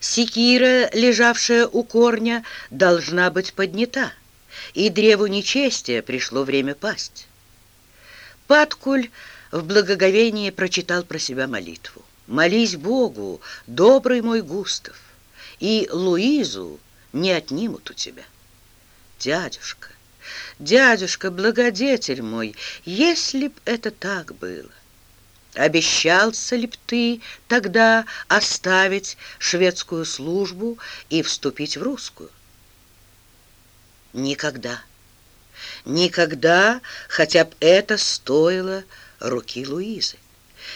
Секира, лежавшая у корня, должна быть поднята, и древу нечестия пришло время пасть. Паткуль в благоговении прочитал про себя молитву. «Молись Богу, добрый мой Густав, и Луизу не отнимут у тебя». «Дядюшка, дядюшка, благодетель мой, если б это так было, обещался ли б ты тогда оставить шведскую службу и вступить в русскую?» «Никогда, никогда, хотя б это стоило руки Луизы.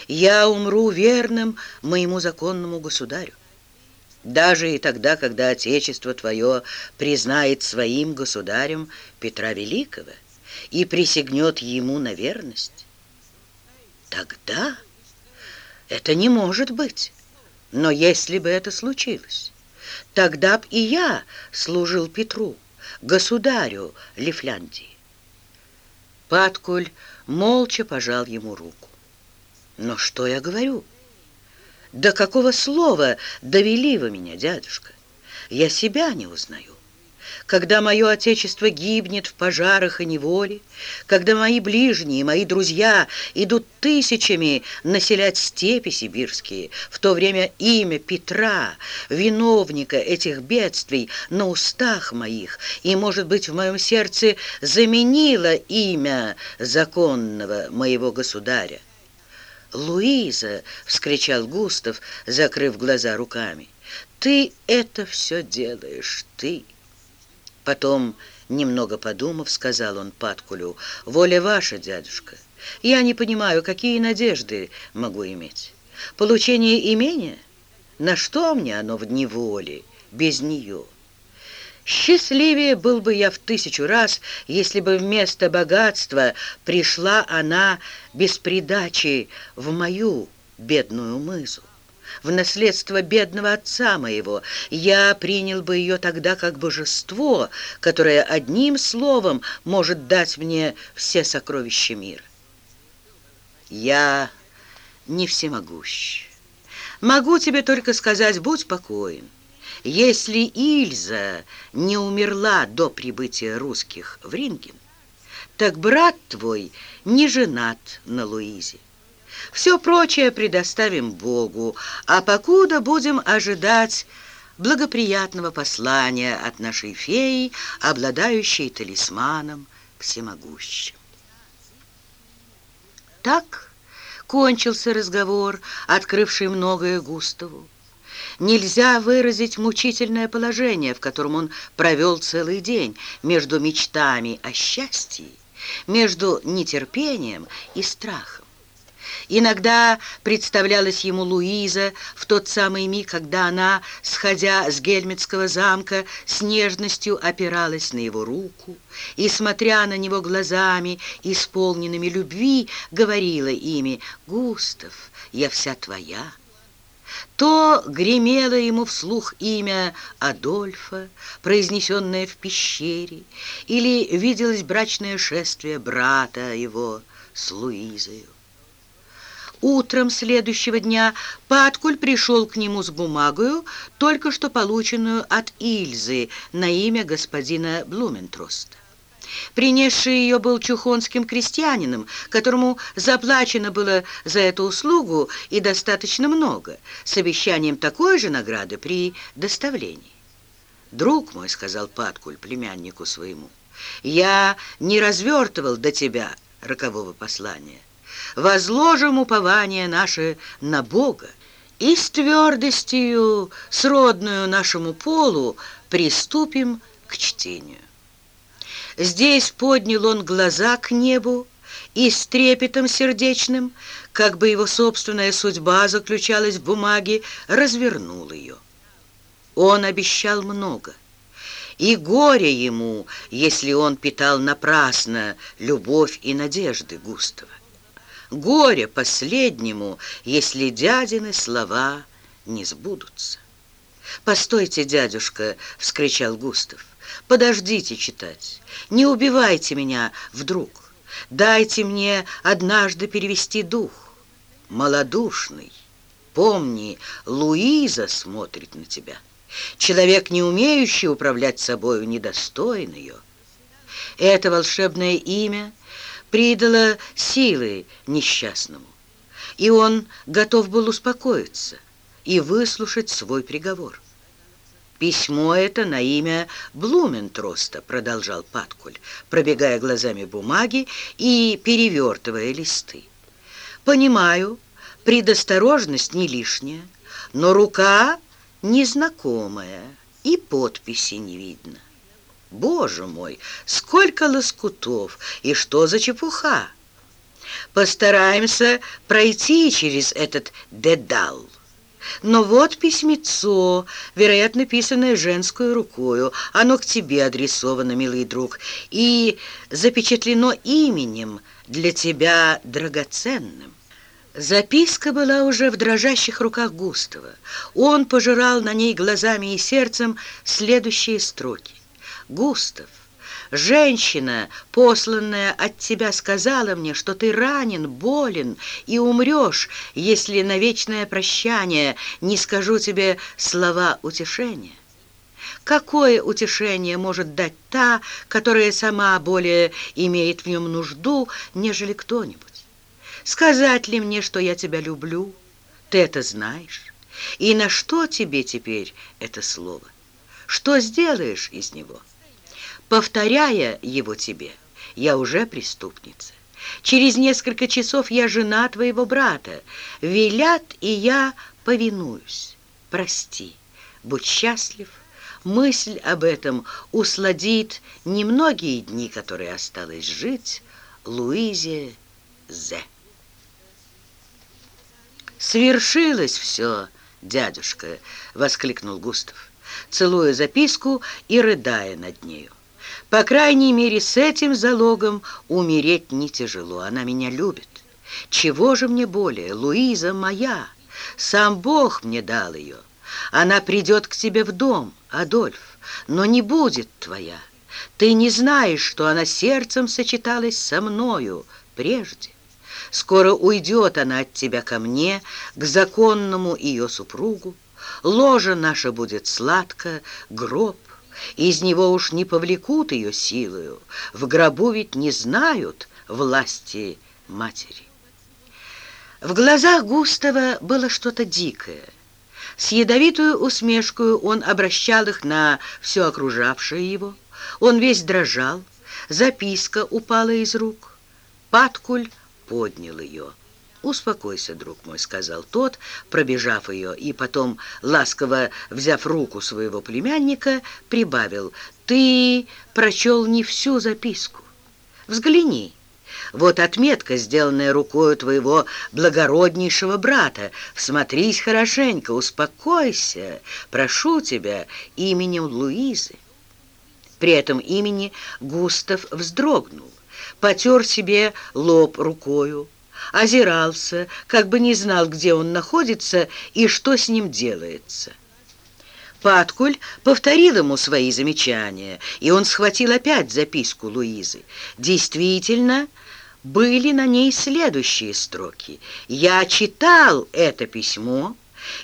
Я умру верным моему законному государю. Даже и тогда, когда Отечество твое признает своим государем Петра Великого и присягнет ему на верность. Тогда это не может быть. Но если бы это случилось, тогда б и я служил Петру, государю Лифляндии. Паткуль молча пожал ему руку. Но что я говорю? До какого слова довели вы меня, дядюшка? Я себя не узнаю. Когда мое отечество гибнет в пожарах и неволе, когда мои ближние, мои друзья идут тысячами населять степи сибирские, в то время имя Петра, виновника этих бедствий, на устах моих и, может быть, в моем сердце заменило имя законного моего государя. «Луиза!» — вскричал Густав, закрыв глаза руками. «Ты это все делаешь, ты!» Потом, немного подумав, сказал он Паткулю, «Воля ваша, дядюшка. Я не понимаю, какие надежды могу иметь. Получение имения? На что мне оно в неволе, без нее?» Счастливее был бы я в тысячу раз, если бы вместо богатства пришла она без придачи в мою бедную мызу, в наследство бедного отца моего. Я принял бы ее тогда как божество, которое одним словом может дать мне все сокровища мира. Я не всемогущ. Могу тебе только сказать, будь покоен. Если Ильза не умерла до прибытия русских в Ринген, так брат твой не женат на Луизе. Все прочее предоставим Богу, а покуда будем ожидать благоприятного послания от нашей феи, обладающей талисманом всемогущим. Так кончился разговор, открывший многое Густаву. Нельзя выразить мучительное положение, в котором он провел целый день между мечтами о счастье, между нетерпением и страхом. Иногда представлялась ему Луиза в тот самый миг, когда она, сходя с Гельмитского замка, с нежностью опиралась на его руку и, смотря на него глазами, исполненными любви, говорила ими «Густав, я вся твоя». То гремело ему вслух имя Адольфа, произнесенное в пещере, или виделось брачное шествие брата его с Луизою. Утром следующего дня Паткуль пришел к нему с бумагою, только что полученную от Ильзы на имя господина Блументроста. Принесший ее был чухонским крестьянином, которому заплачено было за эту услугу и достаточно много, с обещанием такой же награды при доставлении. «Друг мой», — сказал Паткуль племяннику своему, — «я не развертывал до тебя рокового послания. Возложим упование наше на Бога и с твердостью, сродную нашему полу, приступим к чтению». Здесь поднял он глаза к небу и с трепетом сердечным, как бы его собственная судьба заключалась в бумаге, развернул ее. Он обещал много, и горе ему, если он питал напрасно любовь и надежды Густава. Горе последнему, если дядины слова не сбудутся. «Постойте, дядюшка!» — вскричал Густав. Подождите читать. Не убивайте меня вдруг. Дайте мне однажды перевести дух. Малодушный, Помни, Луиза смотрит на тебя. Человек, не умеющий управлять собою, недостоин ее. Это волшебное имя придало силы несчастному, и он готов был успокоиться и выслушать свой приговор. «Письмо это на имя Блументроста», — продолжал Паткуль, пробегая глазами бумаги и перевертывая листы. «Понимаю, предосторожность не лишняя, но рука незнакомая и подписи не видно. Боже мой, сколько лоскутов и что за чепуха! Постараемся пройти через этот дедал». Но вот письмецо, вероятно, писанное женскую рукою. Оно к тебе адресовано, милый друг, и запечатлено именем для тебя драгоценным. Записка была уже в дрожащих руках Густава. Он пожирал на ней глазами и сердцем следующие строки. «Густав, Женщина, посланная от тебя, сказала мне, что ты ранен, болен и умрешь, если на вечное прощание не скажу тебе слова утешения. Какое утешение может дать та, которая сама более имеет в нем нужду, нежели кто-нибудь? Сказать ли мне, что я тебя люблю? Ты это знаешь. И на что тебе теперь это слово? Что сделаешь из него?» Повторяя его тебе, я уже преступница. Через несколько часов я жена твоего брата. Велят, и я повинуюсь. Прости, будь счастлив. Мысль об этом усладит немногие дни, которые осталось жить Луизе З. «Свершилось все, дядюшка!» — воскликнул Густав, целуя записку и рыдая над нею. По крайней мере, с этим залогом умереть не тяжело. Она меня любит. Чего же мне более? Луиза моя. Сам Бог мне дал ее. Она придет к тебе в дом, Адольф, но не будет твоя. Ты не знаешь, что она сердцем сочеталась со мною прежде. Скоро уйдет она от тебя ко мне, к законному ее супругу. Ложа наша будет сладко, гроб из него уж не повлекут ее силою, в гробу ведь не знают власти матери. В глазах Густава было что-то дикое. С ядовитую усмешкой он обращал их на все окружавшее его. Он весь дрожал, записка упала из рук. Паткуль поднял ее. «Успокойся, друг мой», — сказал тот, пробежав ее, и потом, ласково взяв руку своего племянника, прибавил, «Ты прочел не всю записку. Взгляни». Вот отметка, сделанная рукою твоего благороднейшего брата. Всмотрись хорошенько, успокойся, прошу тебя, именем Луизы. При этом имени Густав вздрогнул, потер себе лоб рукою, озирался, как бы не знал, где он находится и что с ним делается. Паткуль повторил ему свои замечания, и он схватил опять записку Луизы. Действительно, были на ней следующие строки. «Я читал это письмо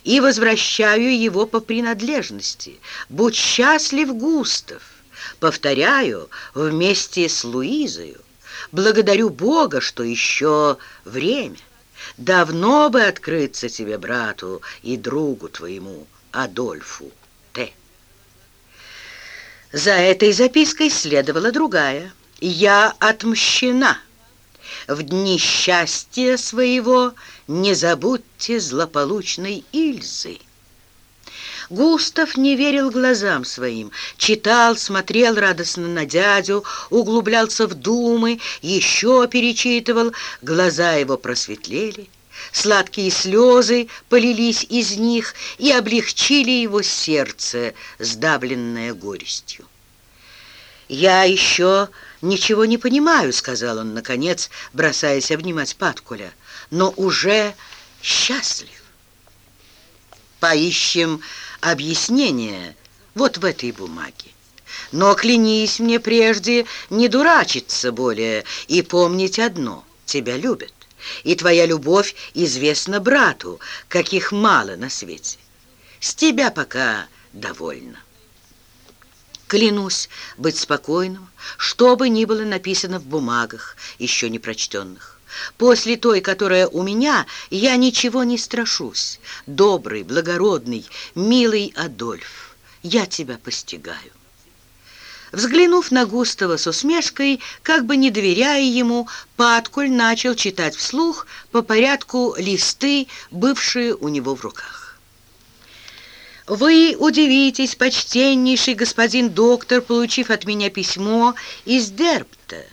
и возвращаю его по принадлежности. Будь счастлив, Густав!» Повторяю, вместе с Луизою. Благодарю Бога, что еще время. Давно бы открыться тебе, брату и другу твоему, Адольфу Т. За этой запиской следовала другая. «Я отмщена. В дни счастья своего не забудьте злополучной Ильзы». Густав не верил глазам своим, читал, смотрел радостно на дядю, углублялся в думы, еще перечитывал, глаза его просветлели. Сладкие слезы полились из них и облегчили его сердце, сдавленное горестью. «Я еще ничего не понимаю», — сказал он, наконец, бросаясь обнимать Паткуля, «но уже счастлив». «Поищем объяснение вот в этой бумаге. Но клянись мне прежде не дурачиться более и помнить одно — тебя любят. и твоя любовь известна брату, каких мало на свете. С тебя пока довольна. Клянусь быть спокойным, что бы ни было написано в бумагах, еще не прочтенных. После той, которая у меня, я ничего не страшусь. Добрый, благородный, милый Адольф, я тебя постигаю. Взглянув на Густава с усмешкой, как бы не доверяя ему, Паткуль начал читать вслух по порядку листы, бывшие у него в руках. «Вы удивитесь, почтеннейший господин доктор, получив от меня письмо из Дерпта,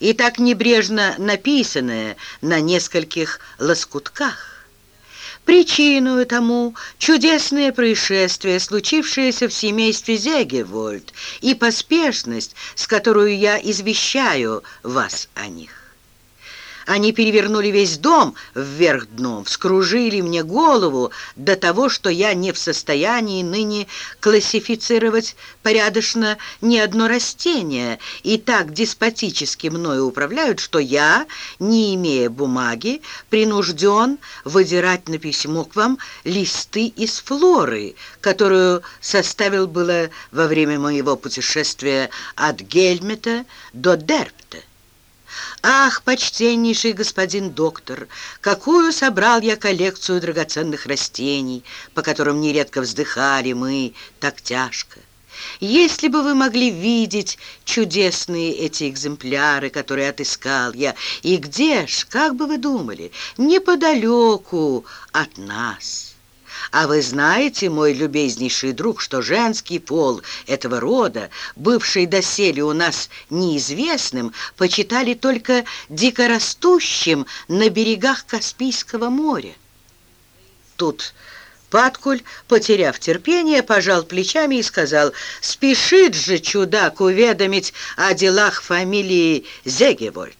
и так небрежно написанное на нескольких лоскутках. Причиной тому чудесное происшествие, случившееся в семействе Зегевольд, и поспешность, с которой я извещаю вас о них. Они перевернули весь дом вверх дном, вскружили мне голову до того, что я не в состоянии ныне классифицировать порядочно ни одно растение, и так деспотически мною управляют, что я, не имея бумаги, принужден выдирать на письмо к вам листы из флоры, которую составил было во время моего путешествия от Гельмета до Дерпта. «Ах, почтеннейший господин доктор, какую собрал я коллекцию драгоценных растений, по которым нередко вздыхали мы так тяжко! Если бы вы могли видеть чудесные эти экземпляры, которые отыскал я, и где ж, как бы вы думали, неподалеку от нас!» А вы знаете, мой любезнейший друг, что женский пол этого рода, бывший доселе у нас неизвестным, почитали только дикорастущим на берегах Каспийского моря. Тут Паткуль, потеряв терпение, пожал плечами и сказал, «Спешит же чудак уведомить о делах фамилии Зегевольд».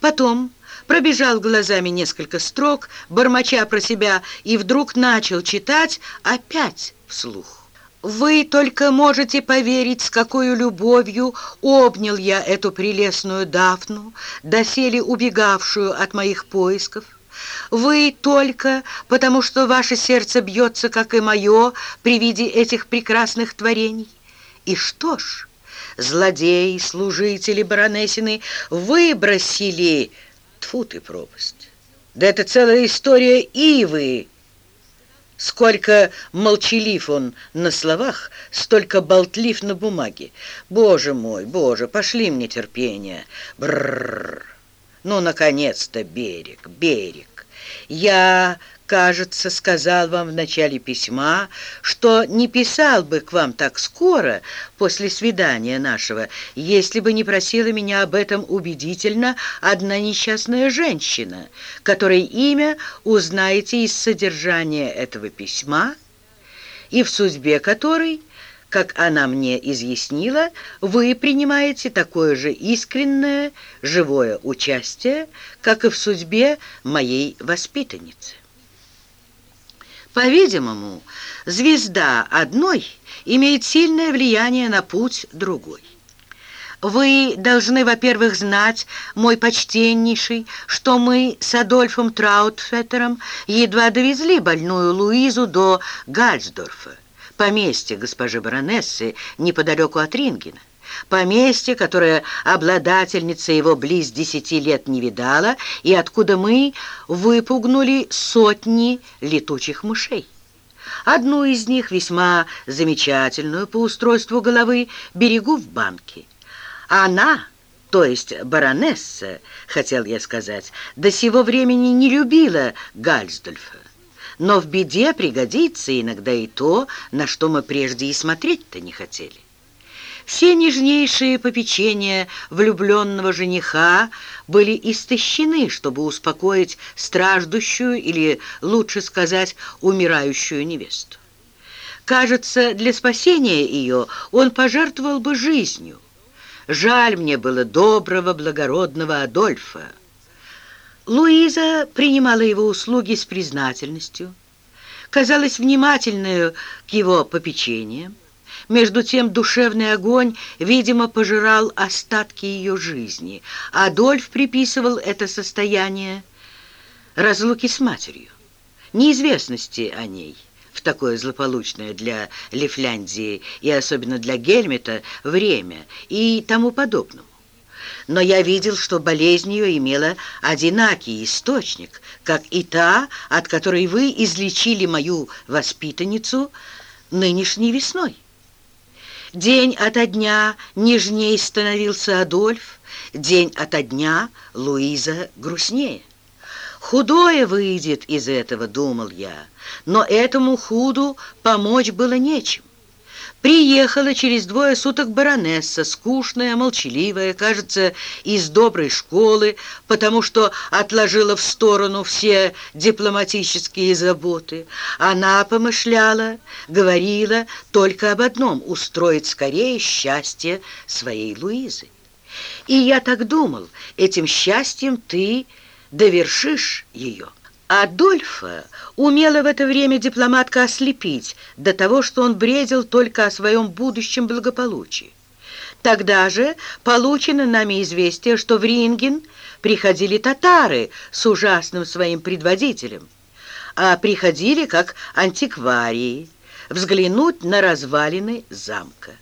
Потом пробежал глазами несколько строк, бормоча про себя, и вдруг начал читать опять вслух. Вы только можете поверить, с какой любовью обнял я эту прелестную Дафну, доселе убегавшую от моих поисков. Вы только, потому что ваше сердце бьется, как и мое, при виде этих прекрасных творений. И что ж, злодеи, служители баронессины выбросили Тьфу ты, пропасть! Да это целая история Ивы! Сколько молчалив он на словах, столько болтлив на бумаге. Боже мой, боже, пошли мне терпение. Бррр. Ну, наконец-то берег, берег. Я кажется, сказал вам в начале письма, что не писал бы к вам так скоро после свидания нашего, если бы не просила меня об этом убедительно одна несчастная женщина, которой имя узнаете из содержания этого письма и в судьбе которой как она мне изъяснила, вы принимаете такое же искреннее, живое участие, как и в судьбе моей воспитанницы. По-видимому, звезда одной имеет сильное влияние на путь другой. Вы должны, во-первых, знать, мой почтеннейший, что мы с Адольфом Траутфеттером едва довезли больную Луизу до Гальсдорфа, поместья госпожи баронессы неподалеку от Рингена поместье, которое обладательница его близ десяти лет не видала, и откуда мы выпугнули сотни летучих мышей. Одну из них, весьма замечательную по устройству головы, берегу в банке. Она, то есть баронесса, хотел я сказать, до сего времени не любила Гальсдольфа. Но в беде пригодится иногда и то, на что мы прежде и смотреть-то не хотели. Все нежнейшие попечения влюбленного жениха были истощены, чтобы успокоить страждущую или, лучше сказать, умирающую невесту. Кажется, для спасения ее он пожертвовал бы жизнью. Жаль мне было доброго, благородного Адольфа. Луиза принимала его услуги с признательностью, казалась внимательной к его попечениям, Между тем душевный огонь, видимо, пожирал остатки ее жизни. Адольф приписывал это состояние разлуки с матерью, неизвестности о ней в такое злополучное для Лифляндии и особенно для Гельмета время и тому подобному. Но я видел, что болезнь ее имела одинакий источник, как и та, от которой вы излечили мою воспитанницу нынешней весной. День ото дня нежней становился Адольф, день ото дня Луиза грустнее. Худое выйдет из этого, думал я, но этому худу помочь было нечем. Приехала через двое суток баронесса, скучная, молчаливая, кажется, из доброй школы, потому что отложила в сторону все дипломатические заботы. Она помышляла, говорила только об одном — устроить скорее счастье своей Луизы. И я так думал, этим счастьем ты довершишь ее. Адольфа умела в это время дипломатка ослепить до того, что он бредил только о своем будущем благополучии. Тогда же получено нами известие, что в Ринген приходили татары с ужасным своим предводителем, а приходили как антикварии взглянуть на развалины замка.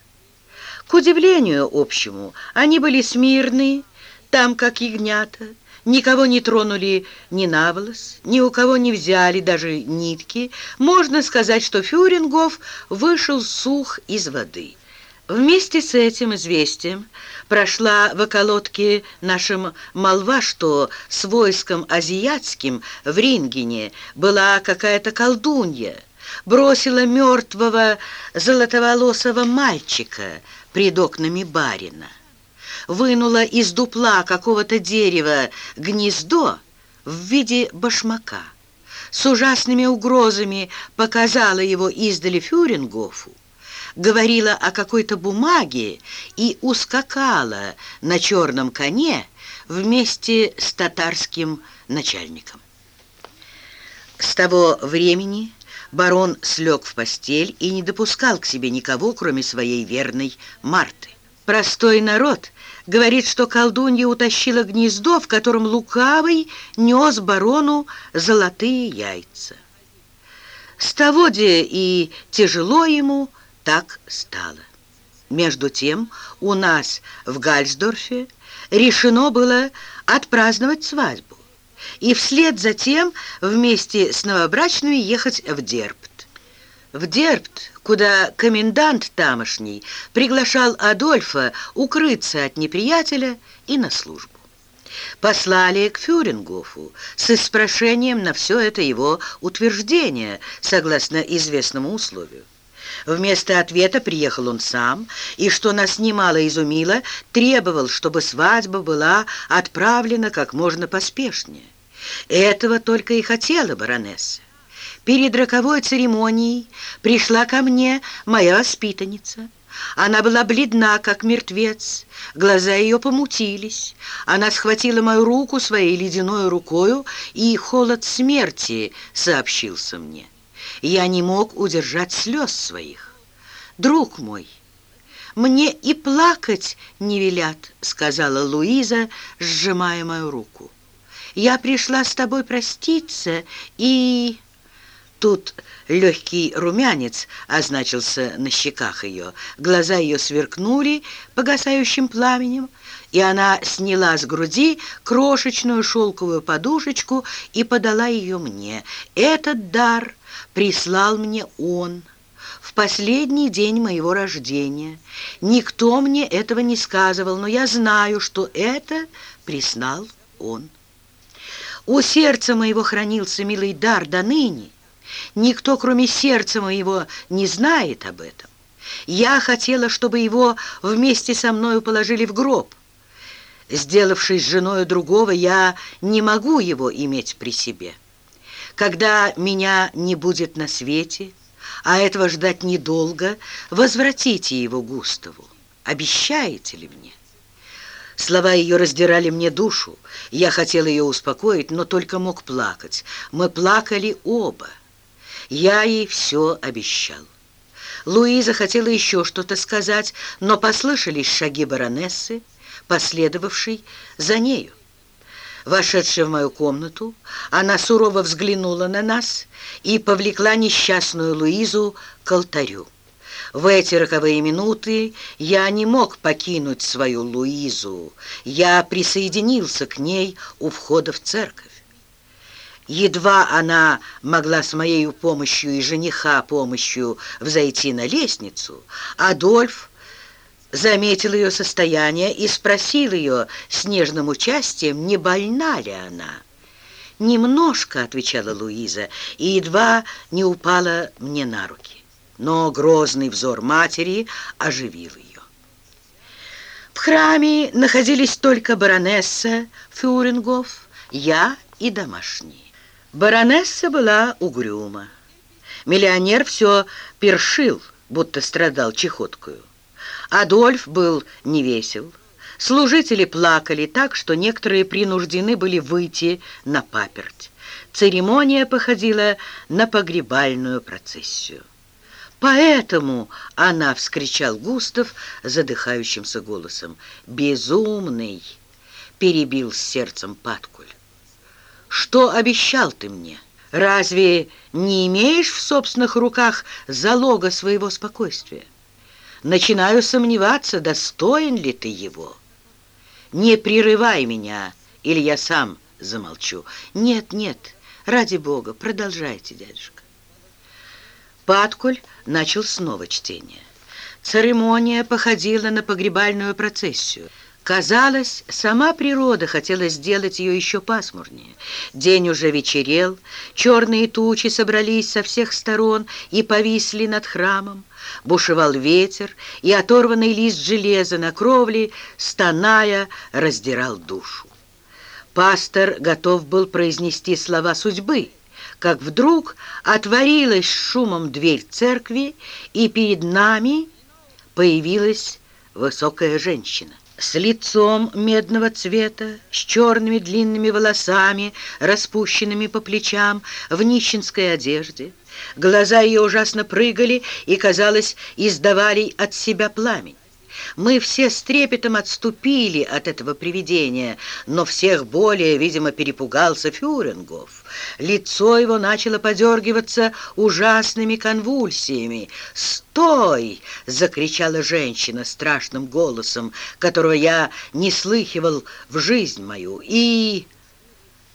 К удивлению общему, они были смирные, там как ягнята, Никого не тронули ни на волос, ни у кого не взяли даже нитки. Можно сказать, что Фюрингов вышел сух из воды. Вместе с этим известием прошла в околотке нашим молва, что с войском азиатским в Рингене была какая-то колдунья, бросила мертвого золотоволосого мальчика пред окнами барина вынула из дупла какого-то дерева гнездо в виде башмака. С ужасными угрозами показала его издали Фюрингофу, говорила о какой-то бумаге и ускакала на черном коне вместе с татарским начальником. С того времени барон слег в постель и не допускал к себе никого, кроме своей верной Марты. Простой народ говорит, что колдунья утащила гнездо, в котором лукавый нес барону золотые яйца. С того и тяжело ему так стало. Между тем у нас в Гальсдорфе решено было отпраздновать свадьбу и вслед за тем вместе с новобрачными ехать в Дербт. В Дербт, куда комендант тамошний приглашал Адольфа укрыться от неприятеля и на службу. Послали к Фюрингофу с испрошением на все это его утверждение, согласно известному условию. Вместо ответа приехал он сам, и, что нас немало изумило, требовал, чтобы свадьба была отправлена как можно поспешнее. Этого только и хотела баронесса. Перед роковой церемонией пришла ко мне моя воспитанница. Она была бледна, как мертвец, глаза ее помутились. Она схватила мою руку своей ледяной рукою, и холод смерти сообщился мне. Я не мог удержать слез своих. «Друг мой, мне и плакать не велят», — сказала Луиза, сжимая мою руку. «Я пришла с тобой проститься и...» Тут легкий румянец означился на щеках ее, глаза ее сверкнули погасающим пламенем, и она сняла с груди крошечную шелковую подушечку и подала ее мне. Этот дар прислал мне он в последний день моего рождения. Никто мне этого не сказывал, но я знаю, что это прислал он. У сердца моего хранился милый дар до ныне, Никто, кроме сердца моего, не знает об этом. Я хотела, чтобы его вместе со мною положили в гроб. Сделавшись женой другого, я не могу его иметь при себе. Когда меня не будет на свете, а этого ждать недолго, возвратите его Густаву. Обещаете ли мне? Слова ее раздирали мне душу. Я хотел ее успокоить, но только мог плакать. Мы плакали оба. Я ей все обещал. Луиза хотела еще что-то сказать, но послышались шаги баронессы, последовавшей за нею. Вошедшая в мою комнату, она сурово взглянула на нас и повлекла несчастную Луизу к алтарю. В эти роковые минуты я не мог покинуть свою Луизу. Я присоединился к ней у входа в церковь. Едва она могла с моей помощью и жениха помощью взойти на лестницу, Адольф заметил ее состояние и спросил ее с нежным участием, не больна ли она. «Немножко», — отвечала Луиза, и едва не упала мне на руки. Но грозный взор матери оживил ее. В храме находились только баронесса Фюрингов, я и домашние. Баронесса была угрюма. Миллионер все першил, будто страдал чехоткою. Адольф был невесел. Служители плакали так, что некоторые принуждены были выйти на паперть. Церемония походила на погребальную процессию. «Поэтому она!» — вскричал Густав задыхающимся голосом. «Безумный!» — перебил с сердцем Паткуль. «Что обещал ты мне? Разве не имеешь в собственных руках залога своего спокойствия?» Начинаю сомневаться, достоин ли ты его. Не прерывай меня, или я сам замолчу. Нет, нет, ради бога, продолжайте, дядюшка. Паткуль начал снова чтение. Церемония походила на погребальную процессию. Казалось, сама природа хотела сделать ее еще пасмурнее. День уже вечерел, черные тучи собрались со всех сторон и повисли над храмом. Бушевал ветер, и оторванный лист железа на кровле, стоная, раздирал душу. Пастор готов был произнести слова судьбы, как вдруг отворилась шумом дверь церкви, и перед нами появилась высокая женщина с лицом медного цвета, с черными длинными волосами, распущенными по плечам, в нищенской одежде. Глаза ее ужасно прыгали и, казалось, издавали от себя пламень. Мы все с трепетом отступили от этого привидения, но всех более, видимо, перепугался Фюрингов. Лицо его начало подергиваться ужасными конвульсиями. «Стой!» — закричала женщина страшным голосом, которого я не слыхивал в жизнь мою. И...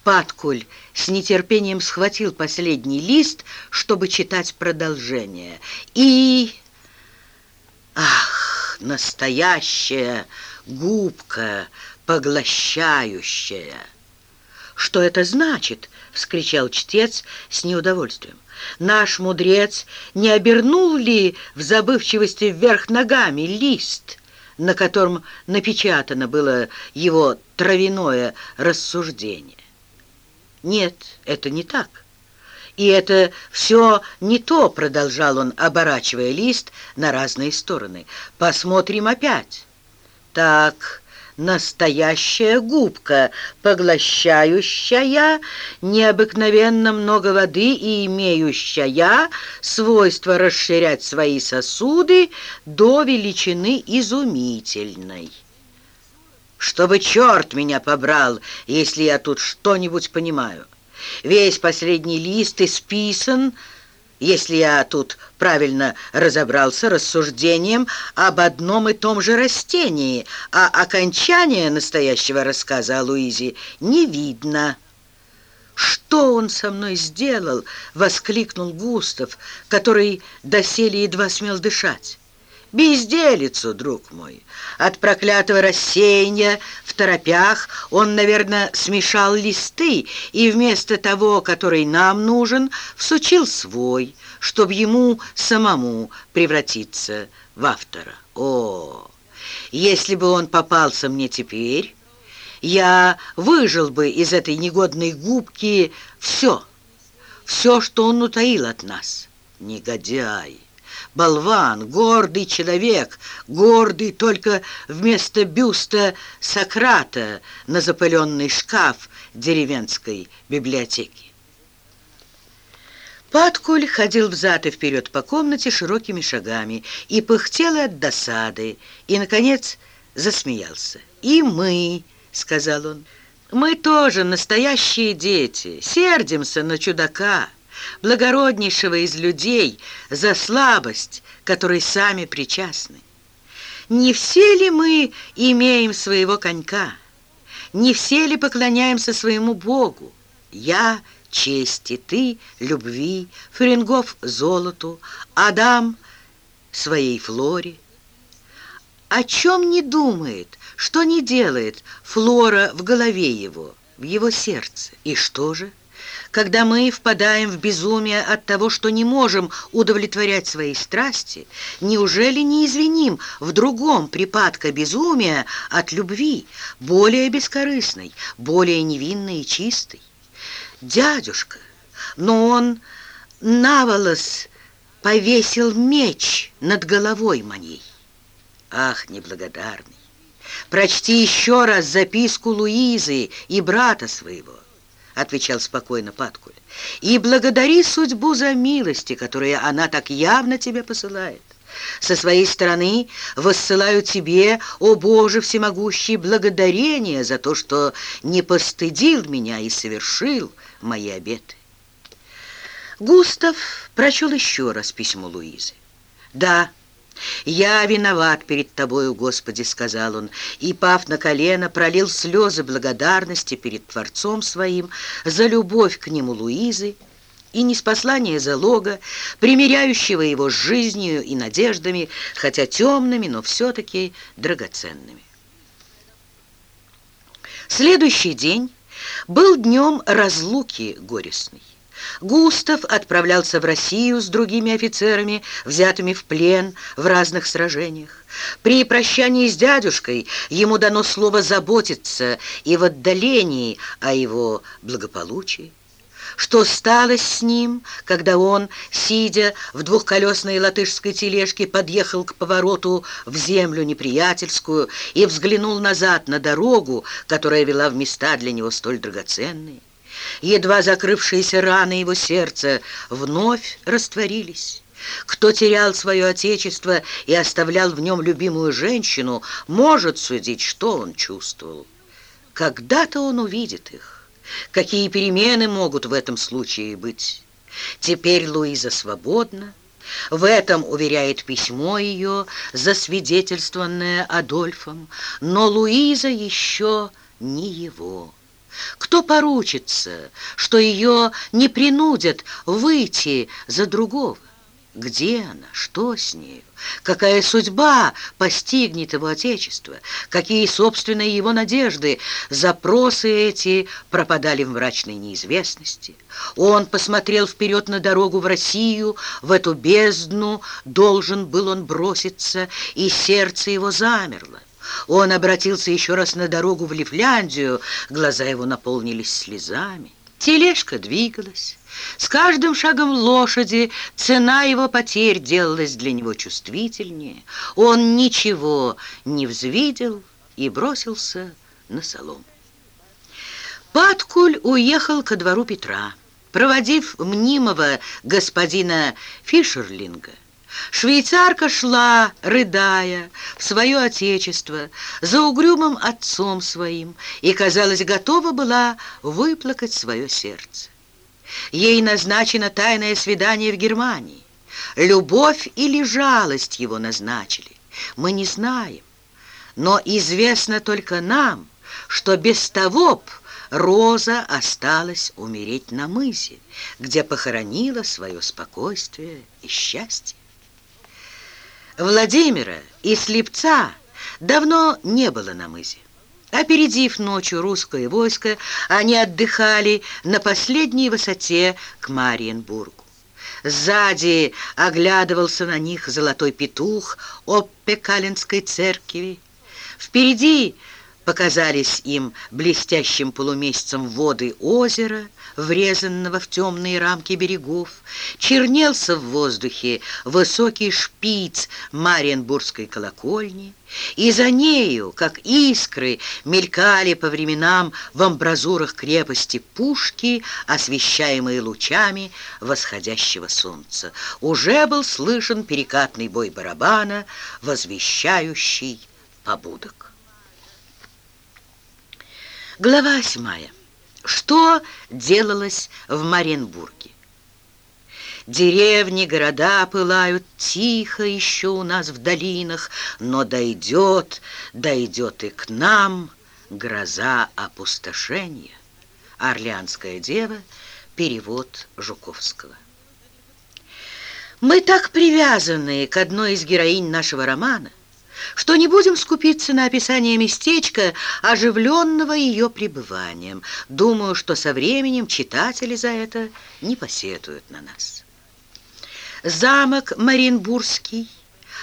Паткуль с нетерпением схватил последний лист, чтобы читать продолжение. И... Ах, настоящая губка, поглощающая! «Что это значит?» — вскричал чтец с неудовольствием. «Наш мудрец не обернул ли в забывчивости вверх ногами лист?» на котором напечатано было его травяное рассуждение. Нет, это не так. И это все не то, продолжал он, оборачивая лист на разные стороны. Посмотрим опять. Так, настоящая губка, поглощающая необыкновенно много воды и имеющая свойство расширять свои сосуды до величины изумительной чтобы черт меня побрал, если я тут что-нибудь понимаю. Весь последний лист исписан, если я тут правильно разобрался рассуждением об одном и том же растении, а окончания настоящего рассказа о Луизе не видно. «Что он со мной сделал?» — воскликнул Густав, который доселе едва смел дышать. Безделицу, друг мой. От проклятого рассеяния в торопях он, наверное, смешал листы и вместо того, который нам нужен, всучил свой, чтобы ему самому превратиться в автора. О, если бы он попался мне теперь, я выжил бы из этой негодной губки все, все, что он утаил от нас. Негодяй! Болван, гордый человек, гордый только вместо бюста Сократа на запыленный шкаф деревенской библиотеки. Паткуль ходил взад и вперед по комнате широкими шагами и пыхтел от досады, и, наконец, засмеялся. «И мы», — сказал он, — «мы тоже настоящие дети, сердимся на чудака, благороднейшего из людей, за слабость, которой сами причастны. Не все ли мы имеем своего конька? Не все ли поклоняемся своему Богу? Я — чести, ты — любви, Ференгов — золоту, Адам — своей Флоре. О чем не думает, что не делает Флора в голове его, в его сердце? И что же? Когда мы впадаем в безумие от того, что не можем удовлетворять свои страсти, неужели не извиним в другом припадка безумия от любви, более бескорыстной, более невинной и чистой? дядюшка, но он наволос повесил меч над головой моей. Ах, неблагодарный! Прочти еще раз записку Луизы и брата своего, отвечал спокойно Паткуль, и благодари судьбу за милости, которые она так явно тебе посылает. Со своей стороны воссылаю тебе, о Боже всемогущий, благодарение за то, что не постыдил меня и совершил мои обеты. Густав прочел еще раз письмо Луизы. «Да, я виноват перед тобою, Господи», — сказал он, и, пав на колено, пролил слезы благодарности перед Творцом своим за любовь к нему Луизы, и неспослание залога, примиряющего его с жизнью и надеждами, хотя темными, но все-таки драгоценными. Следующий день был днем разлуки горестной. Густав отправлялся в Россию с другими офицерами, взятыми в плен в разных сражениях. При прощании с дядюшкой ему дано слово заботиться и в отдалении о его благополучии что стало с ним, когда он, сидя в двухколесной латышской тележке, подъехал к повороту в землю неприятельскую и взглянул назад на дорогу, которая вела в места для него столь драгоценные. Едва закрывшиеся раны его сердца вновь растворились. Кто терял свое отечество и оставлял в нем любимую женщину, может судить, что он чувствовал. Когда-то он увидит их. Какие перемены могут в этом случае быть? Теперь Луиза свободна. В этом уверяет письмо ее, засвидетельствованное Адольфом, но Луиза еще не его. Кто поручится, что ее не принудят выйти за другого? Где она? Что с нею? Какая судьба постигнет его отечество? Какие собственные его надежды? Запросы эти пропадали в мрачной неизвестности. Он посмотрел вперед на дорогу в Россию, в эту бездну должен был он броситься, и сердце его замерло. Он обратился еще раз на дорогу в Лифляндию, глаза его наполнились слезами. Тележка двигалась. С каждым шагом лошади цена его потерь делалась для него чувствительнее. Он ничего не взвидел и бросился на солому. Паткуль уехал ко двору Петра, проводив мнимого господина Фишерлинга. Швейцарка шла, рыдая, в свое отечество, за угрюмым отцом своим, и, казалось, готова была выплакать свое сердце. Ей назначено тайное свидание в Германии. Любовь или жалость его назначили, мы не знаем. Но известно только нам, что без того б Роза осталась умереть на мызе, где похоронила свое спокойствие и счастье. Владимира и Слепца давно не было на мызе. Опередив ночью русское войско, они отдыхали на последней высоте к Мариенбургу. Сзади оглядывался на них золотой петух Оппекалинской церкви. Впереди показались им блестящим полумесяцем воды озера, врезанного в темные рамки берегов, чернелся в воздухе высокий шпиц Мариенбургской колокольни, и за нею, как искры, мелькали по временам в амбразурах крепости пушки, освещаемые лучами восходящего солнца. Уже был слышен перекатный бой барабана, возвещающий побудок. Глава восьмая. Что делалось в Маренбурге? Деревни, города пылают тихо еще у нас в долинах, но дойдет, дойдет и к нам гроза опустошения. Орлеанская дева, перевод Жуковского. Мы так привязаны к одной из героинь нашего романа, что не будем скупиться на описание местечка, оживленного ее пребыванием. Думаю, что со временем читатели за это не посетуют на нас. Замок Маринбургский,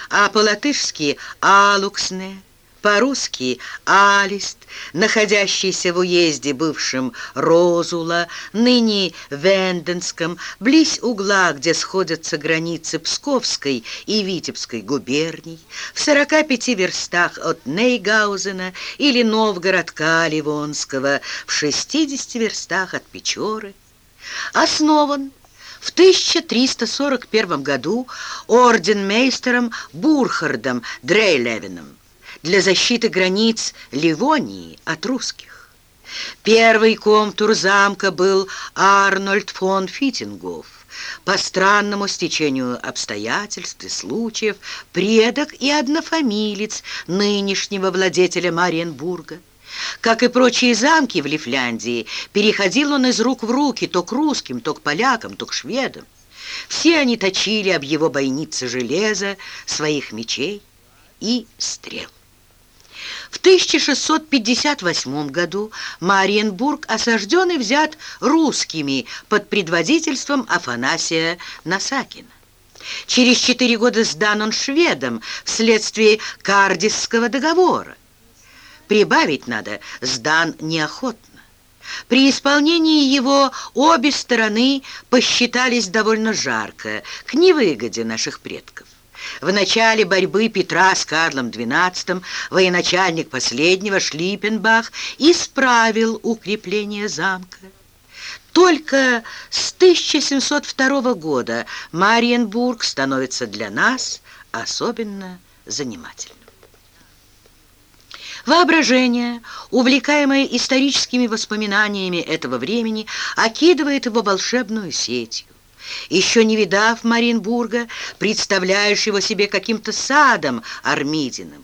а по-латышски «Алуксне», по-русски «Алист», находящийся в уезде бывшем Розула, ныне Венденском, близ угла, где сходятся границы Псковской и Витебской губерний, в 45 верстах от Нейгаузена или Новгородка Ливонского, в 60 верстах от Печоры, основан в 1341 году орденмейстером Бурхардом Дрейлевином для защиты границ Ливонии от русских. Первый комтур замка был Арнольд фон Фитингов, по странному стечению обстоятельств и случаев предок и однофамилец нынешнего владетеля Мариенбурга. Как и прочие замки в Лифляндии, переходил он из рук в руки то к русским, то к полякам, то к шведам. Все они точили об его бойнице железа, своих мечей и стрел. В 1658 году Мариенбург осажден и взят русскими под предводительством Афанасия Насакина. Через четыре года сдан он шведам вследствие Кардисского договора. Прибавить надо, сдан неохотно. При исполнении его обе стороны посчитались довольно жарко, к невыгоде наших предков. В начале борьбы Петра с Карлом XII военачальник последнего Шлиппенбах исправил укрепление замка. Только с 1702 года Мариенбург становится для нас особенно занимательным. Воображение, увлекаемое историческими воспоминаниями этого времени, окидывает его волшебную сетью. Еще не видав Маринбурга, представляешь его себе каким-то садом армидиным.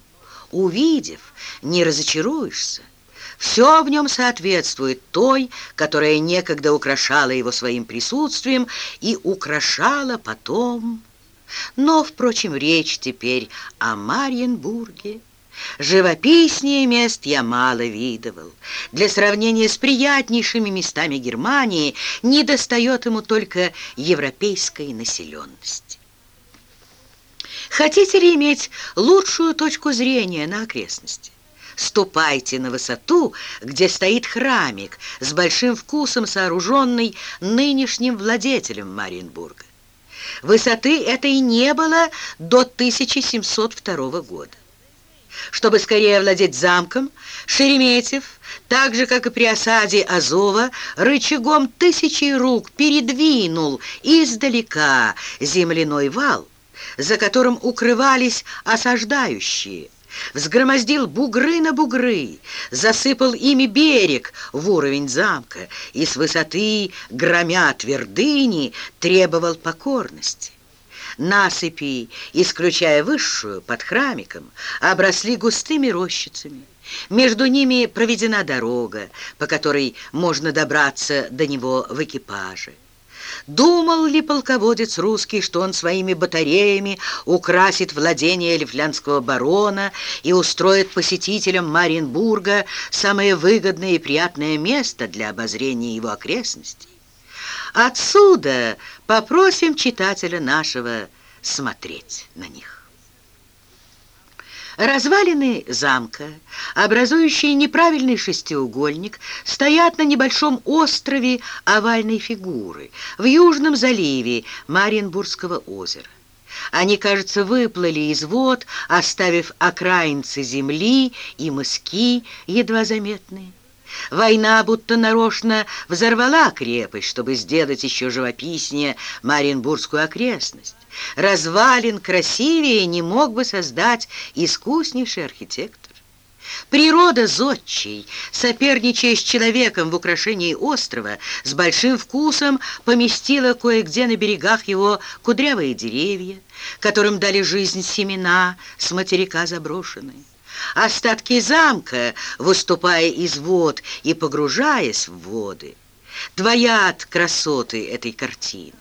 Увидев, не разочаруешься. Все в нем соответствует той, которая некогда украшала его своим присутствием и украшала потом. Но, впрочем, речь теперь о Марьенбурге. Живописнее мест я мало видывал. Для сравнения с приятнейшими местами Германии недостает ему только европейской населенности. Хотите ли иметь лучшую точку зрения на окрестности? Ступайте на высоту, где стоит храмик, с большим вкусом сооруженный нынешним владетелем Мариенбурга. Высоты этой не было до 1702 года. Чтобы скорее овладеть замком, Шереметьев, так же, как и при осаде Азова, рычагом тысячи рук передвинул издалека земляной вал, за которым укрывались осаждающие, взгромоздил бугры на бугры, засыпал ими берег в уровень замка и с высоты, громя твердыни, требовал покорности. Насыпи, исключая высшую, под храмиком, обросли густыми рощицами. Между ними проведена дорога, по которой можно добраться до него в экипаже. Думал ли полководец русский, что он своими батареями украсит владение лифлянского барона и устроит посетителям Мариенбурга самое выгодное и приятное место для обозрения его окрестностей? Отсюда попросим читателя нашего смотреть на них. Развалины замка, образующие неправильный шестиугольник, стоят на небольшом острове овальной фигуры в южном заливе Мариенбургского озера. Они, кажется, выплыли из вод, оставив окраинцы земли и мыски едва заметные. Война будто нарочно взорвала крепость, чтобы сделать еще живописнее Мариенбургскую окрестность. Развалин красивее не мог бы создать искуснейший архитектор. Природа зодчий, соперничая с человеком в украшении острова, с большим вкусом поместила кое-где на берегах его кудрявые деревья, которым дали жизнь семена с материка заброшенные. Остатки замка, выступая из вод и погружаясь в воды, двоят красоты этой картины.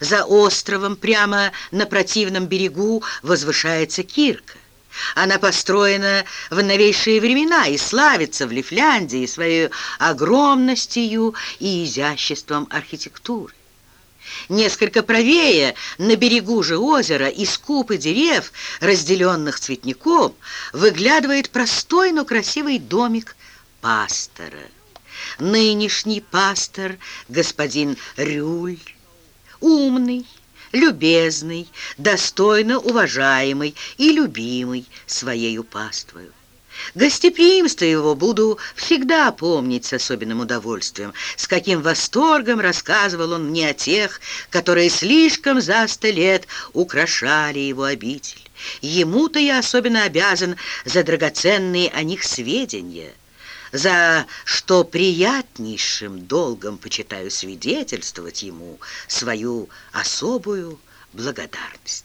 За островом прямо на противном берегу возвышается кирка. Она построена в новейшие времена и славится в Лифляндии своей огромностью и изяществом архитектуры. Несколько правее, на берегу же озера, из купы дерев, разделенных цветником, выглядывает простой, но красивый домик пастора. Нынешний пастор, господин Рюль, умный, любезный, достойно уважаемый и любимый своей паствою. Гостеприимство его буду всегда помнить с особенным удовольствием, с каким восторгом рассказывал он мне о тех, которые слишком за сто лет украшали его обитель. Ему-то я особенно обязан за драгоценные о них сведения, за что приятнейшим долгом почитаю свидетельствовать ему свою особую благодарность.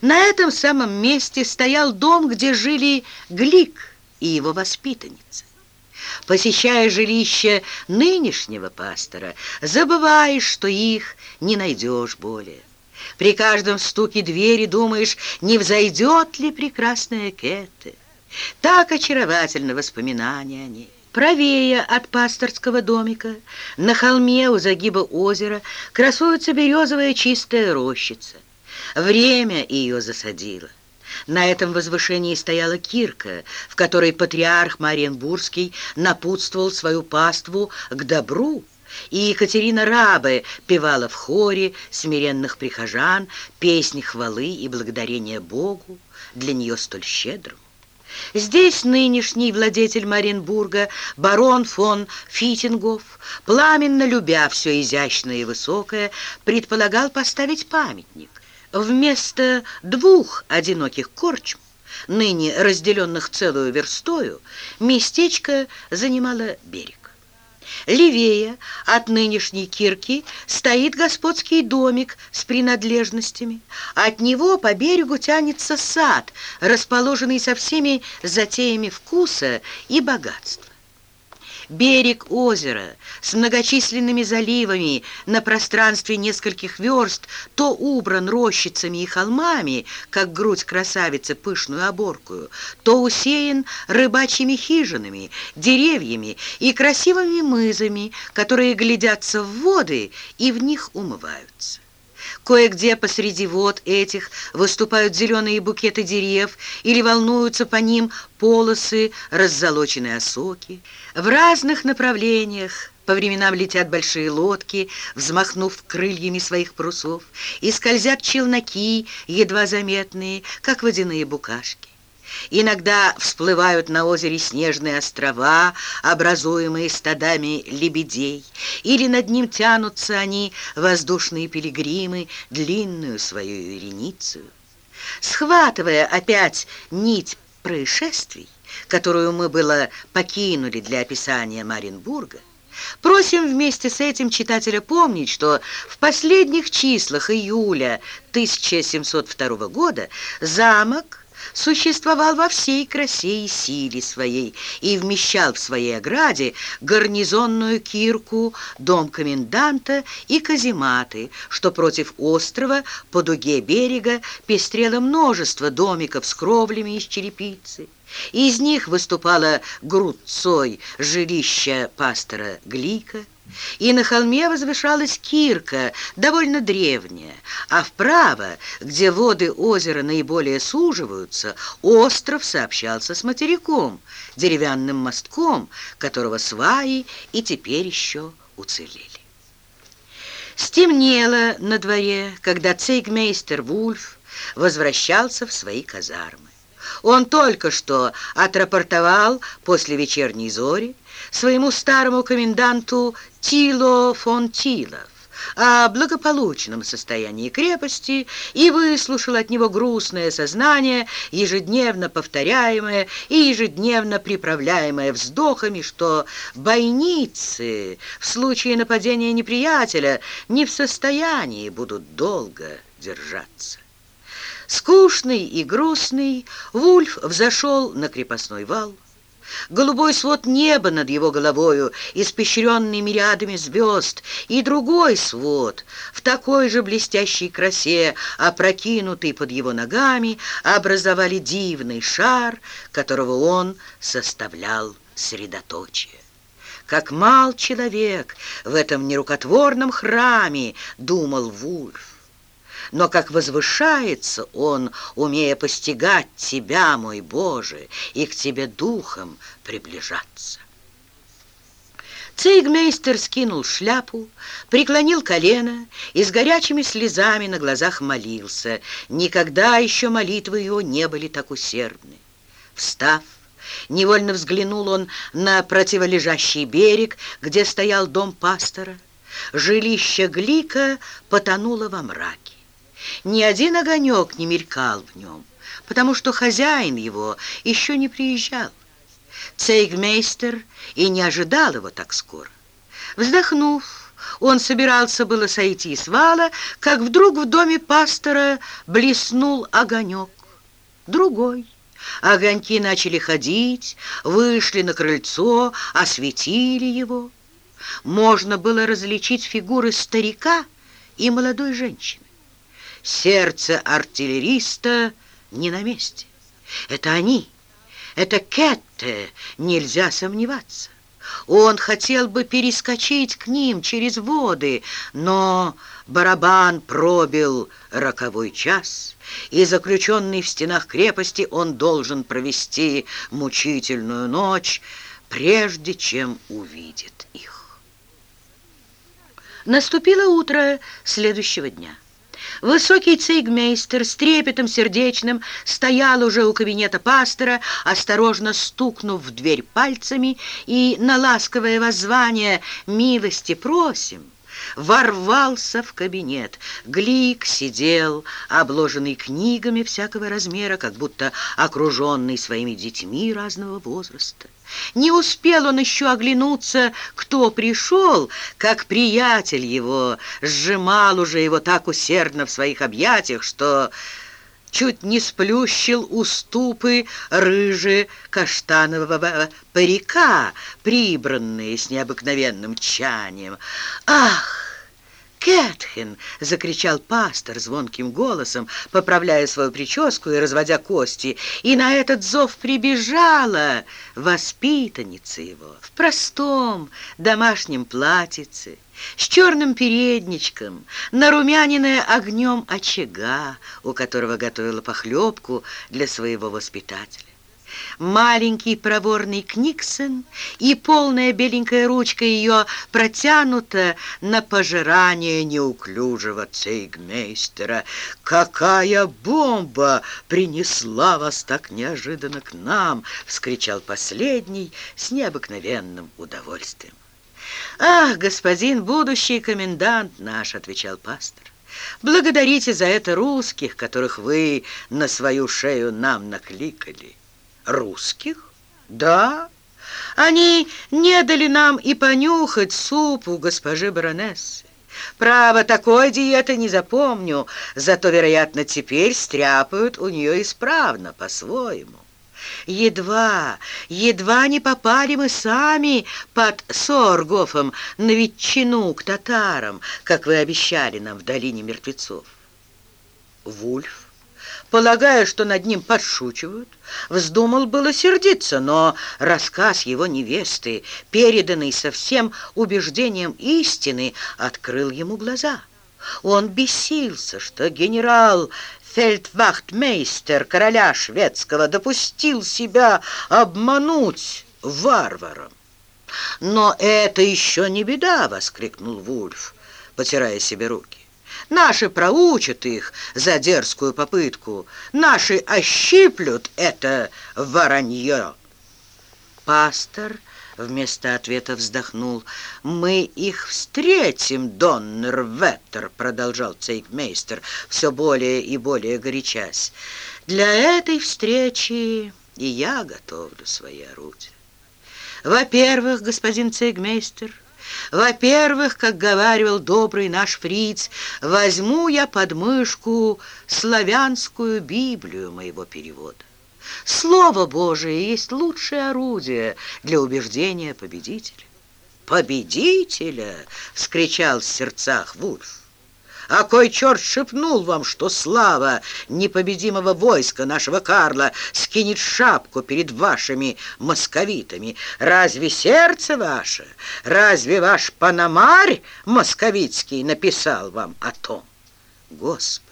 На этом самом месте стоял дом, где жили Глик и его воспитанница. Посещая жилище нынешнего пастора, забываешь, что их не найдешь более. При каждом стуке двери думаешь, не взойдет ли прекрасная Кэте. Так очаровательно воспоминания о ней. Правее от пасторского домика, на холме у загиба озера, красуется березовая чистая рощица. Время ее засадило. На этом возвышении стояла кирка, в которой патриарх Мариенбургский напутствовал свою паству к добру, и Екатерина Рабы певала в хоре смиренных прихожан песни хвалы и благодарения Богу, для нее столь щедрым. Здесь нынешний владетель Маринбурга, барон фон Фитингов, пламенно любя все изящное и высокое, предполагал поставить памятник. Вместо двух одиноких корчм, ныне разделенных целую верстою, местечко занимало берег. Левее от нынешней кирки стоит господский домик с принадлежностями. От него по берегу тянется сад, расположенный со всеми затеями вкуса и богатства. Берег озера с многочисленными заливами на пространстве нескольких верст то убран рощицами и холмами, как грудь красавицы пышную оборкую, то усеян рыбачьими хижинами, деревьями и красивыми мызами, которые глядятся в воды и в них умываются. Кое-где посреди вод этих выступают зеленые букеты дерев или волнуются по ним полосы раззолоченной осоки. В разных направлениях по временам летят большие лодки, взмахнув крыльями своих парусов, и скользят челноки, едва заметные, как водяные букашки. Иногда всплывают на озере снежные острова, образуемые стадами лебедей, или над ним тянутся они, воздушные пилигримы, длинную свою вереницу. Схватывая опять нить происшествий, которую мы было покинули для описания Маринбурга, Просим вместе с этим читателя помнить, что в последних числах июля 1702 года замок существовал во всей красе и силе своей и вмещал в своей ограде гарнизонную кирку, дом коменданта и казематы, что против острова по дуге берега пестрело множество домиков с кровлями из черепицы. Из них выступало грудцой жилище пастора Глика, и на холме возвышалась кирка, довольно древняя, а вправо, где воды озера наиболее суживаются, остров сообщался с материком, деревянным мостком, которого сваи и теперь еще уцелели. Стемнело на дворе, когда цейгмейстер Вульф возвращался в свои казармы. Он только что отрапортовал после вечерней зори своему старому коменданту Тило фон Тилов о благополучном состоянии крепости и выслушал от него грустное сознание, ежедневно повторяемое и ежедневно приправляемое вздохами, что бойницы в случае нападения неприятеля не в состоянии будут долго держаться. Скучный и грустный, Вульф взошел на крепостной вал. Голубой свод неба над его головою, испещренный мириадами звезд, и другой свод, в такой же блестящей красе, опрокинутый под его ногами, образовали дивный шар, которого он составлял средоточие. Как мал человек в этом нерукотворном храме, думал Вульф но как возвышается он, умея постигать Тебя, мой Боже, и к Тебе духом приближаться. Цейгмейстер скинул шляпу, преклонил колено и с горячими слезами на глазах молился. Никогда еще молитвы его не были так усердны. Встав, невольно взглянул он на противолежащий берег, где стоял дом пастора. Жилище Глика потонуло во мраке. Ни один огонек не мелькал в нем, потому что хозяин его еще не приезжал. Цейгмейстер и не ожидал его так скоро. Вздохнув, он собирался было сойти с вала, как вдруг в доме пастора блеснул огонек. Другой. Огоньки начали ходить, вышли на крыльцо, осветили его. Можно было различить фигуры старика и молодой женщины. Сердце артиллериста не на месте. Это они, это Кетте, нельзя сомневаться. Он хотел бы перескочить к ним через воды, но барабан пробил роковой час, и, заключенный в стенах крепости, он должен провести мучительную ночь, прежде чем увидит их. Наступило утро следующего дня. Высокий цейгмейстер с трепетом сердечным стоял уже у кабинета пастора, осторожно стукнув в дверь пальцами и на ласковое воззвание «Милости просим!» Ворвался в кабинет. Глик сидел, обложенный книгами всякого размера, как будто окруженный своими детьми разного возраста. Не успел он еще оглянуться, кто пришел, как приятель его сжимал уже его так усердно в своих объятиях, что чуть не сплющил уступы рыжие каштанового парика, прибранные с необыкновенным тчанием. «Ах!» «Кэтхен!» — закричал пастор звонким голосом, поправляя свою прическу и разводя кости. И на этот зов прибежала воспитанница его в простом домашнем платьице, с черным передничком, нарумяненная огнем очага, у которого готовила похлебку для своего воспитателя маленький проворный Книксон, и полная беленькая ручка ее протянута на пожирание неуклюжего цейгмейстера. «Какая бомба принесла вас так неожиданно к нам!» — вскричал последний с необыкновенным удовольствием. «Ах, господин будущий комендант наш!» — отвечал пастор. «Благодарите за это русских, которых вы на свою шею нам накликали». Русских? Да. Они не дали нам и понюхать супу госпожи баронессы. Право, такой диеты не запомню, зато, вероятно, теперь стряпают у нее исправно, по-своему. Едва, едва не попали мы сами под Соргофом на ветчину к татарам, как вы обещали нам в долине мертвецов. Вульф полагая, что над ним подшучивают, вздумал было сердиться, но рассказ его невесты, переданный со всем убеждением истины, открыл ему глаза. Он бесился, что генерал фельдвахтмейстер короля шведского допустил себя обмануть варваром. «Но это еще не беда!» — воскликнул Вульф, потирая себе руки. «Наши проучат их за дерзкую попытку, наши ощиплют это воронье!» Пастор вместо ответа вздохнул. «Мы их встретим, Доннер Веттер», — продолжал цейгмейстер, все более и более горячась. «Для этой встречи и я готовлю свои орудия. Во-первых, господин цейгмейстер, во-первых, как говаривал добрый наш фриц, возьму я под мышку славянскую Библию моего перевода. Слово Божие есть лучшее орудие для убеждения победителя. «Победителя!» — вскричал в сердцах Вульф. А кой черт шепнул вам, что слава непобедимого войска нашего Карла скинет шапку перед вашими московитами? Разве сердце ваше, разве ваш панамарь московицкий написал вам о том? Господи!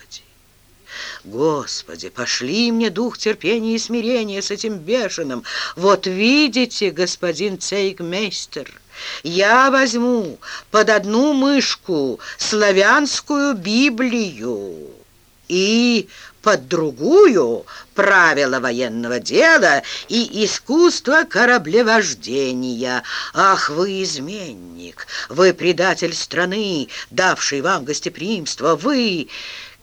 Господи, пошли мне дух терпения и смирения с этим бешеным. Вот видите, господин цейгмейстер, я возьму под одну мышку славянскую Библию и под другую правила военного дела и искусство кораблевождения. Ах, вы изменник, вы предатель страны, давший вам гостеприимство, вы...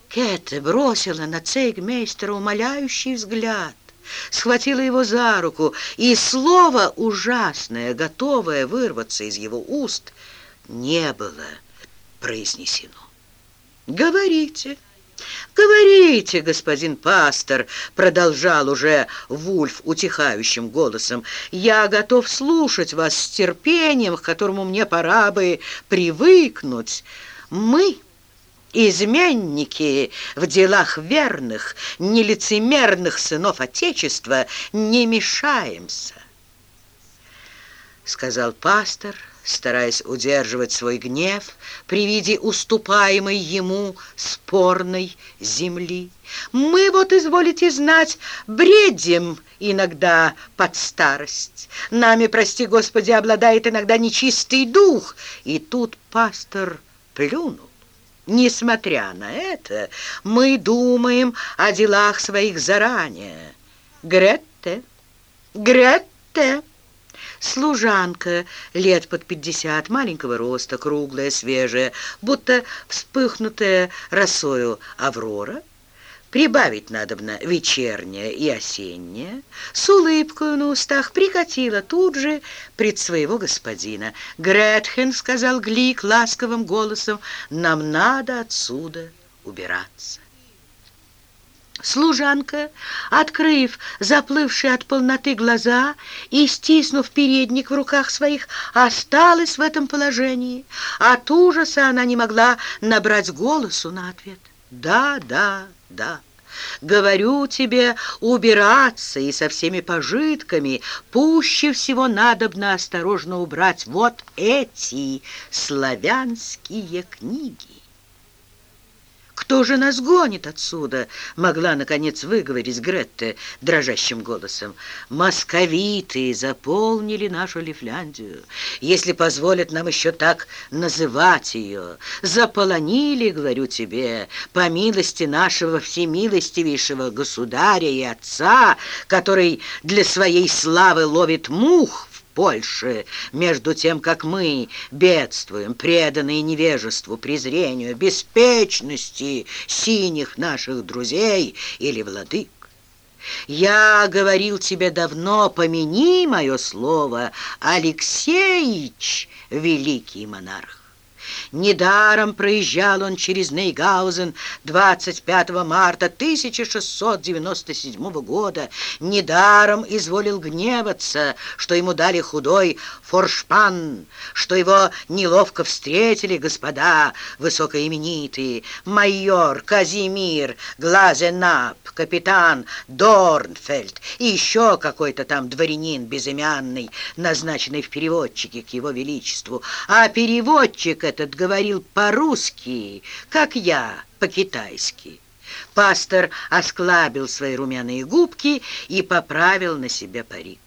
Кэт бросила на цейгмейстера умоляющий взгляд, схватила его за руку, и слово ужасное, готовое вырваться из его уст, не было произнесено. «Говорите!» «Говорите, господин пастор!» — продолжал уже Вульф утихающим голосом. «Я готов слушать вас с терпением, к которому мне пора бы привыкнуть. Мы...» Изменники в делах верных, нелицемерных сынов Отечества не мешаемся, сказал пастор, стараясь удерживать свой гнев при виде уступаемой ему спорной земли. Мы, вот, изволите знать, бредим иногда под старость. Нами, прости Господи, обладает иногда нечистый дух. И тут пастор плюнул. Несмотря на это, мы думаем о делах своих заранее. Гретте, Гретте, служанка, лет под пятьдесят, маленького роста, круглая, свежая, будто вспыхнутая росою Аврора, прибавить надобно вечернее и осеннее, с улыбкой на устах прикатила тут же пред своего господина. «Гретхен», — сказал Глик ласковым голосом, — «нам надо отсюда убираться». Служанка, открыв заплывшие от полноты глаза и стиснув передник в руках своих, осталась в этом положении. От ужаса она не могла набрать голосу на ответ. «Да, да, да». Говорю тебе, убираться и со всеми пожитками пуще всего надобно осторожно убрать вот эти славянские книги. «Кто же нас гонит отсюда?» — могла, наконец, выговорить Гретте дрожащим голосом. «Московиты заполнили нашу Лифляндию, если позволят нам еще так называть ее. Заполонили, говорю тебе, по милости нашего всемилостивейшего государя и отца, который для своей славы ловит мух Польши, между тем, как мы бедствуем, преданные невежеству, презрению, беспечности синих наших друзей или владык. Я говорил тебе давно, помяни мое слово, Алексеич, великий монарх. Недаром проезжал он через Нейгаузен 25 марта 1697 года. Недаром изволил гневаться, что ему дали худой форшпан, что его неловко встретили господа высокоименитые, майор Казимир Глазенап, капитан Дорнфельд и еще какой-то там дворянин безымянный, назначенный в переводчике к его величеству. А переводчик этот говорил по-русски, как я, по-китайски. Пастор осклабил свои румяные губки и поправил на себе парик.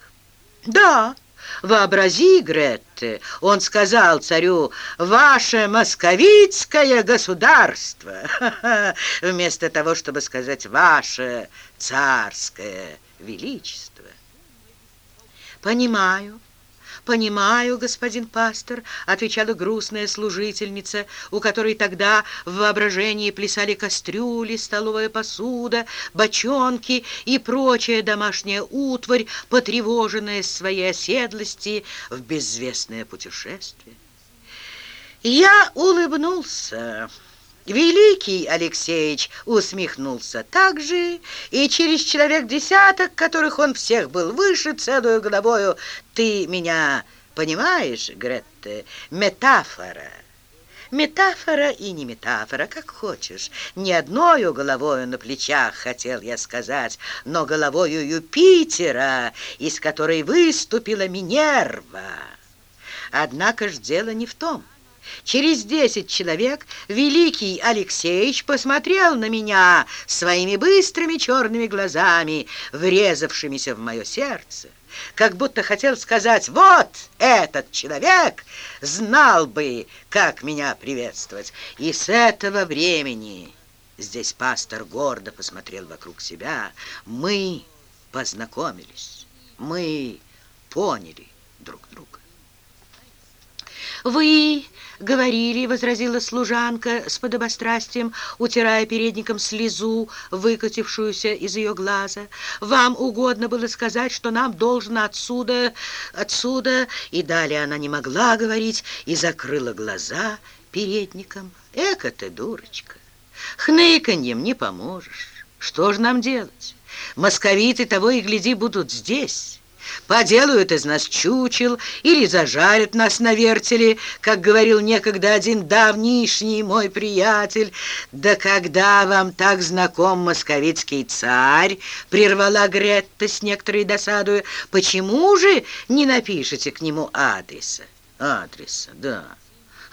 «Да, вообрази, Гретте, он сказал царю, ваше московицкое государство, вместо того, чтобы сказать ваше царское величество». «Понимаю». «Понимаю, господин пастор», — отвечала грустная служительница, у которой тогда в воображении плясали кастрюли, столовая посуда, бочонки и прочая домашняя утварь, потревоженная своей оседлости в безвестное путешествие. Я улыбнулся. Великий Алексеевич усмехнулся так же, и через человек десяток, которых он всех был выше целую головою, ты меня понимаешь, Гретте, метафора. Метафора и не метафора, как хочешь. Не одною головою на плечах, хотел я сказать, но головою Юпитера, из которой выступила Минерва. Однако ж дело не в том. Через десять человек великий Алексеевич посмотрел на меня своими быстрыми черными глазами, врезавшимися в мое сердце, как будто хотел сказать, вот этот человек знал бы, как меня приветствовать. И с этого времени, здесь пастор гордо посмотрел вокруг себя, мы познакомились, мы поняли друг друга. «Вы говорили», — возразила служанка с подобострастием, утирая передником слезу, выкатившуюся из ее глаза. «Вам угодно было сказать, что нам должно отсюда, отсюда...» И далее она не могла говорить и закрыла глаза передником. «Эка ты, дурочка! Хныканьем не поможешь. Что же нам делать? Московиты того и гляди будут здесь» поделают из нас чучел или зажарят нас на вертеле, как говорил некогда один давнишний мой приятель. Да когда вам так знаком московицкий царь, прервала Гретта с некоторой досадою, почему же не напишете к нему адреса? Адреса, да.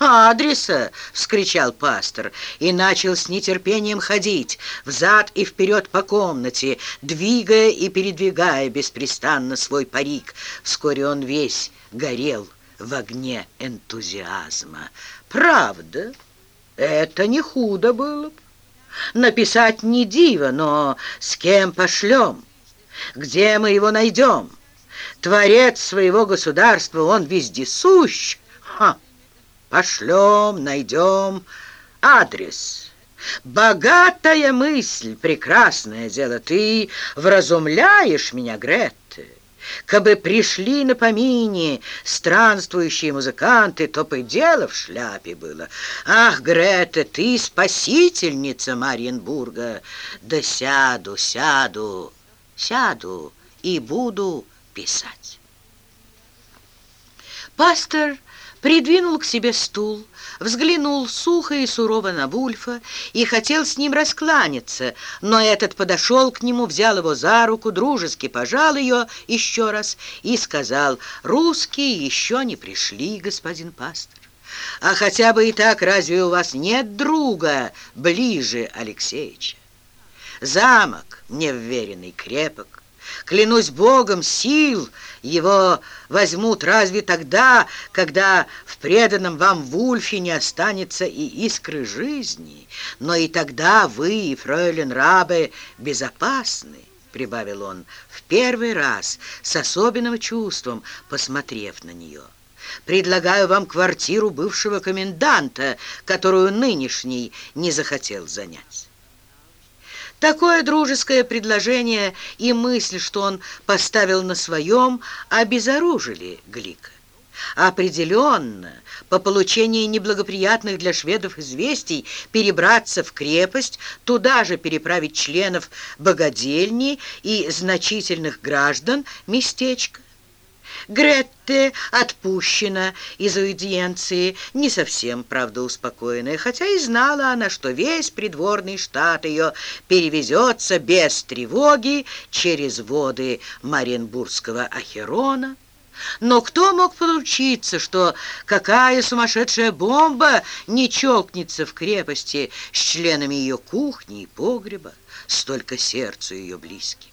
«Адреса!» — вскричал пастор и начал с нетерпением ходить взад и вперед по комнате, двигая и передвигая беспрестанно свой парик. Вскоре он весь горел в огне энтузиазма. «Правда, это не худо было бы. Написать не диво, но с кем пошлем? Где мы его найдем? Творец своего государства, он вездесущ. Ха!» Пошлем, найдем адрес. Богатая мысль, прекрасное дело. Ты вразумляешь меня, Гретте. Кабы пришли на помине странствующие музыканты, то бы дело в шляпе было. Ах, Грета, ты спасительница Мариенбурга. Да сяду, сяду, сяду и буду писать. Пастор придвинул к себе стул, взглянул сухо и сурово на Вульфа и хотел с ним раскланяться, но этот подошел к нему, взял его за руку, дружески пожал ее еще раз и сказал, «Русские еще не пришли, господин пастор. А хотя бы и так, разве у вас нет друга ближе Алексеевича? Замок мне вверенный крепок, Клянусь Богом, сил его возьмут разве тогда, когда в преданном вам Вульфе не останется и искры жизни. Но и тогда вы, и фройлен Рабе, безопасны, прибавил он в первый раз с особенным чувством, посмотрев на нее. Предлагаю вам квартиру бывшего коменданта, которую нынешний не захотел занять. Такое дружеское предложение и мысль, что он поставил на своем, обезоружили Глика. Определенно, по получении неблагоприятных для шведов известий, перебраться в крепость, туда же переправить членов богадельни и значительных граждан местечко. Гретте отпущена из аудиенции, не совсем, правда, успокоенная, хотя и знала она, что весь придворный штат ее перевезется без тревоги через воды Маренбургского Ахерона. Но кто мог поручиться, что какая сумасшедшая бомба не чокнется в крепости с членами ее кухни и погреба, столько сердцу ее близким?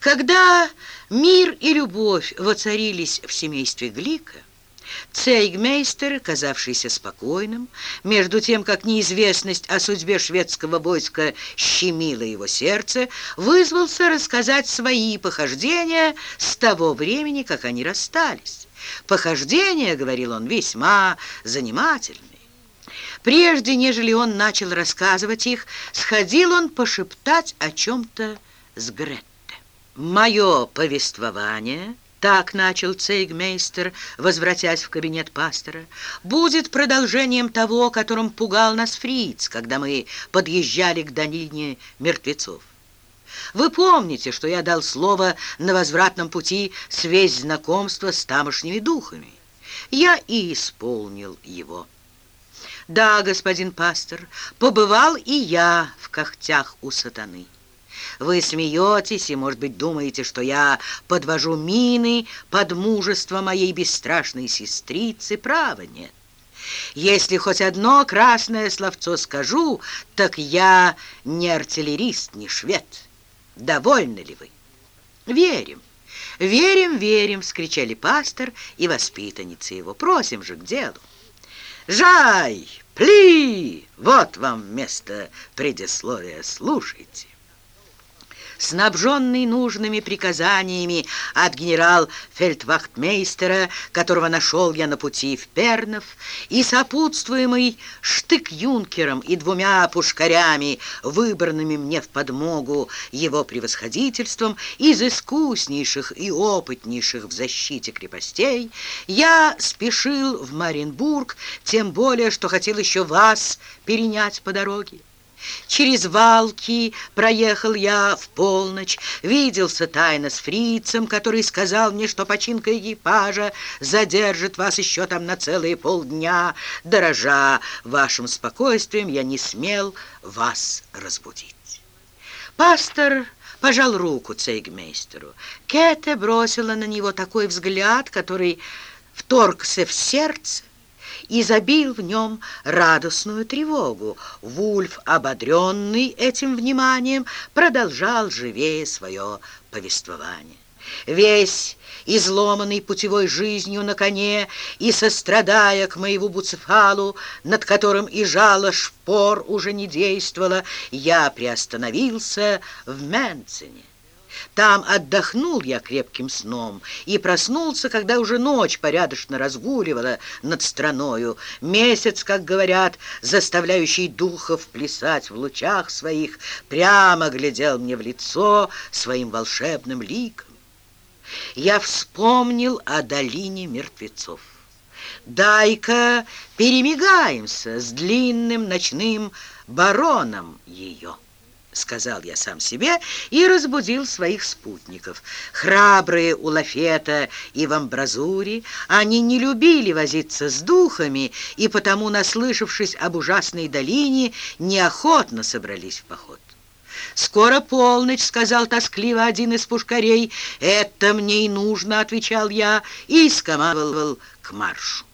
Когда мир и любовь воцарились в семействе Глика, Цейгмейстер, казавшийся спокойным, между тем, как неизвестность о судьбе шведского войска щемила его сердце, вызвался рассказать свои похождения с того времени, как они расстались. Похождения, говорил он, весьма занимательные. Прежде, нежели он начал рассказывать их, сходил он пошептать о чем-то с Греттой. «Мое повествование...» Так начал цейгмейстер, возвратясь в кабинет пастора. «Будет продолжением того, которым пугал нас фриц, когда мы подъезжали к долине мертвецов. Вы помните, что я дал слово на возвратном пути связь знакомства с тамошними духами. Я и исполнил его. Да, господин пастор, побывал и я в когтях у сатаны». Вы смеетесь и, может быть, думаете, что я подвожу мины под мужество моей бесстрашной сестрицы. Право нет. Если хоть одно красное словцо скажу, так я не артиллерист, не швед. Довольны ли вы? Верим. «Верим, верим!» — вскричали пастор и воспитанницы его. «Просим же к делу!» «Жай! Пли! Вот вам место предисловия. Слушайте!» Снабженный нужными приказаниями от генерал-фельдвахтмейстера, которого нашел я на пути в Пернов, и сопутствуемый штык-юнкером и двумя пушкарями, выбранными мне в подмогу его превосходительством, из искуснейших и опытнейших в защите крепостей, я спешил в Маринбург, тем более, что хотел еще вас перенять по дороге. Через Валки проехал я в полночь, виделся тайно с фрицем, который сказал мне, что починка экипажа задержит вас еще там на целые полдня. Дорожа вашим спокойствием, я не смел вас разбудить. Пастор пожал руку цейгмейстеру. Кете бросила на него такой взгляд, который вторгся в сердце, и забил в нем радостную тревогу. Вульф, ободренный этим вниманием, продолжал живее свое повествование. Весь изломанный путевой жизнью на коне и сострадая к моему Буцефалу, над которым и жало шпор уже не действовало, я приостановился в Менцине. Там отдохнул я крепким сном и проснулся, когда уже ночь порядочно разгуливала над страною. Месяц, как говорят, заставляющий духов плясать в лучах своих, прямо глядел мне в лицо своим волшебным ликом. Я вспомнил о долине мертвецов. Дай-ка перемигаемся с длинным ночным бароном ее. — сказал я сам себе и разбудил своих спутников. Храбрые у Лафета и в амбразуре, они не любили возиться с духами, и потому, наслышавшись об ужасной долине, неохотно собрались в поход. «Скоро полночь», — сказал тоскливо один из пушкарей. «Это мне и нужно», — отвечал я, и скомандовал к маршу.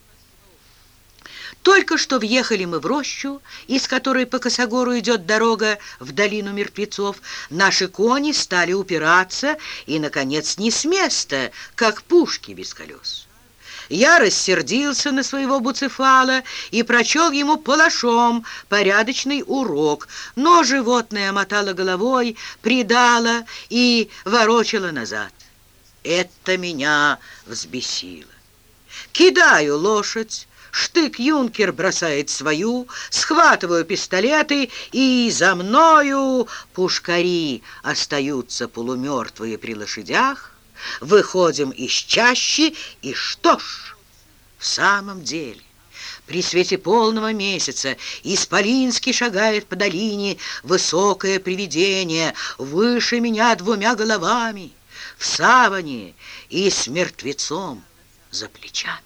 Только что въехали мы в рощу, из которой по косогору идет дорога в долину мертвецов. Наши кони стали упираться и, наконец, не с места, как пушки без колес. Я рассердился на своего буцефала и прочел ему палашом порядочный урок, но животное мотало головой, придало и ворочало назад. Это меня взбесило. Кидаю лошадь, Штык-юнкер бросает свою, схватываю пистолеты, и за мною пушкари остаются полумертвые при лошадях, Выходим из чащи, и что ж, в самом деле... При свете полного месяца Исполинский шагает по долине Высокое привидение, выше меня двумя головами, В саване и с мертвецом за плечами.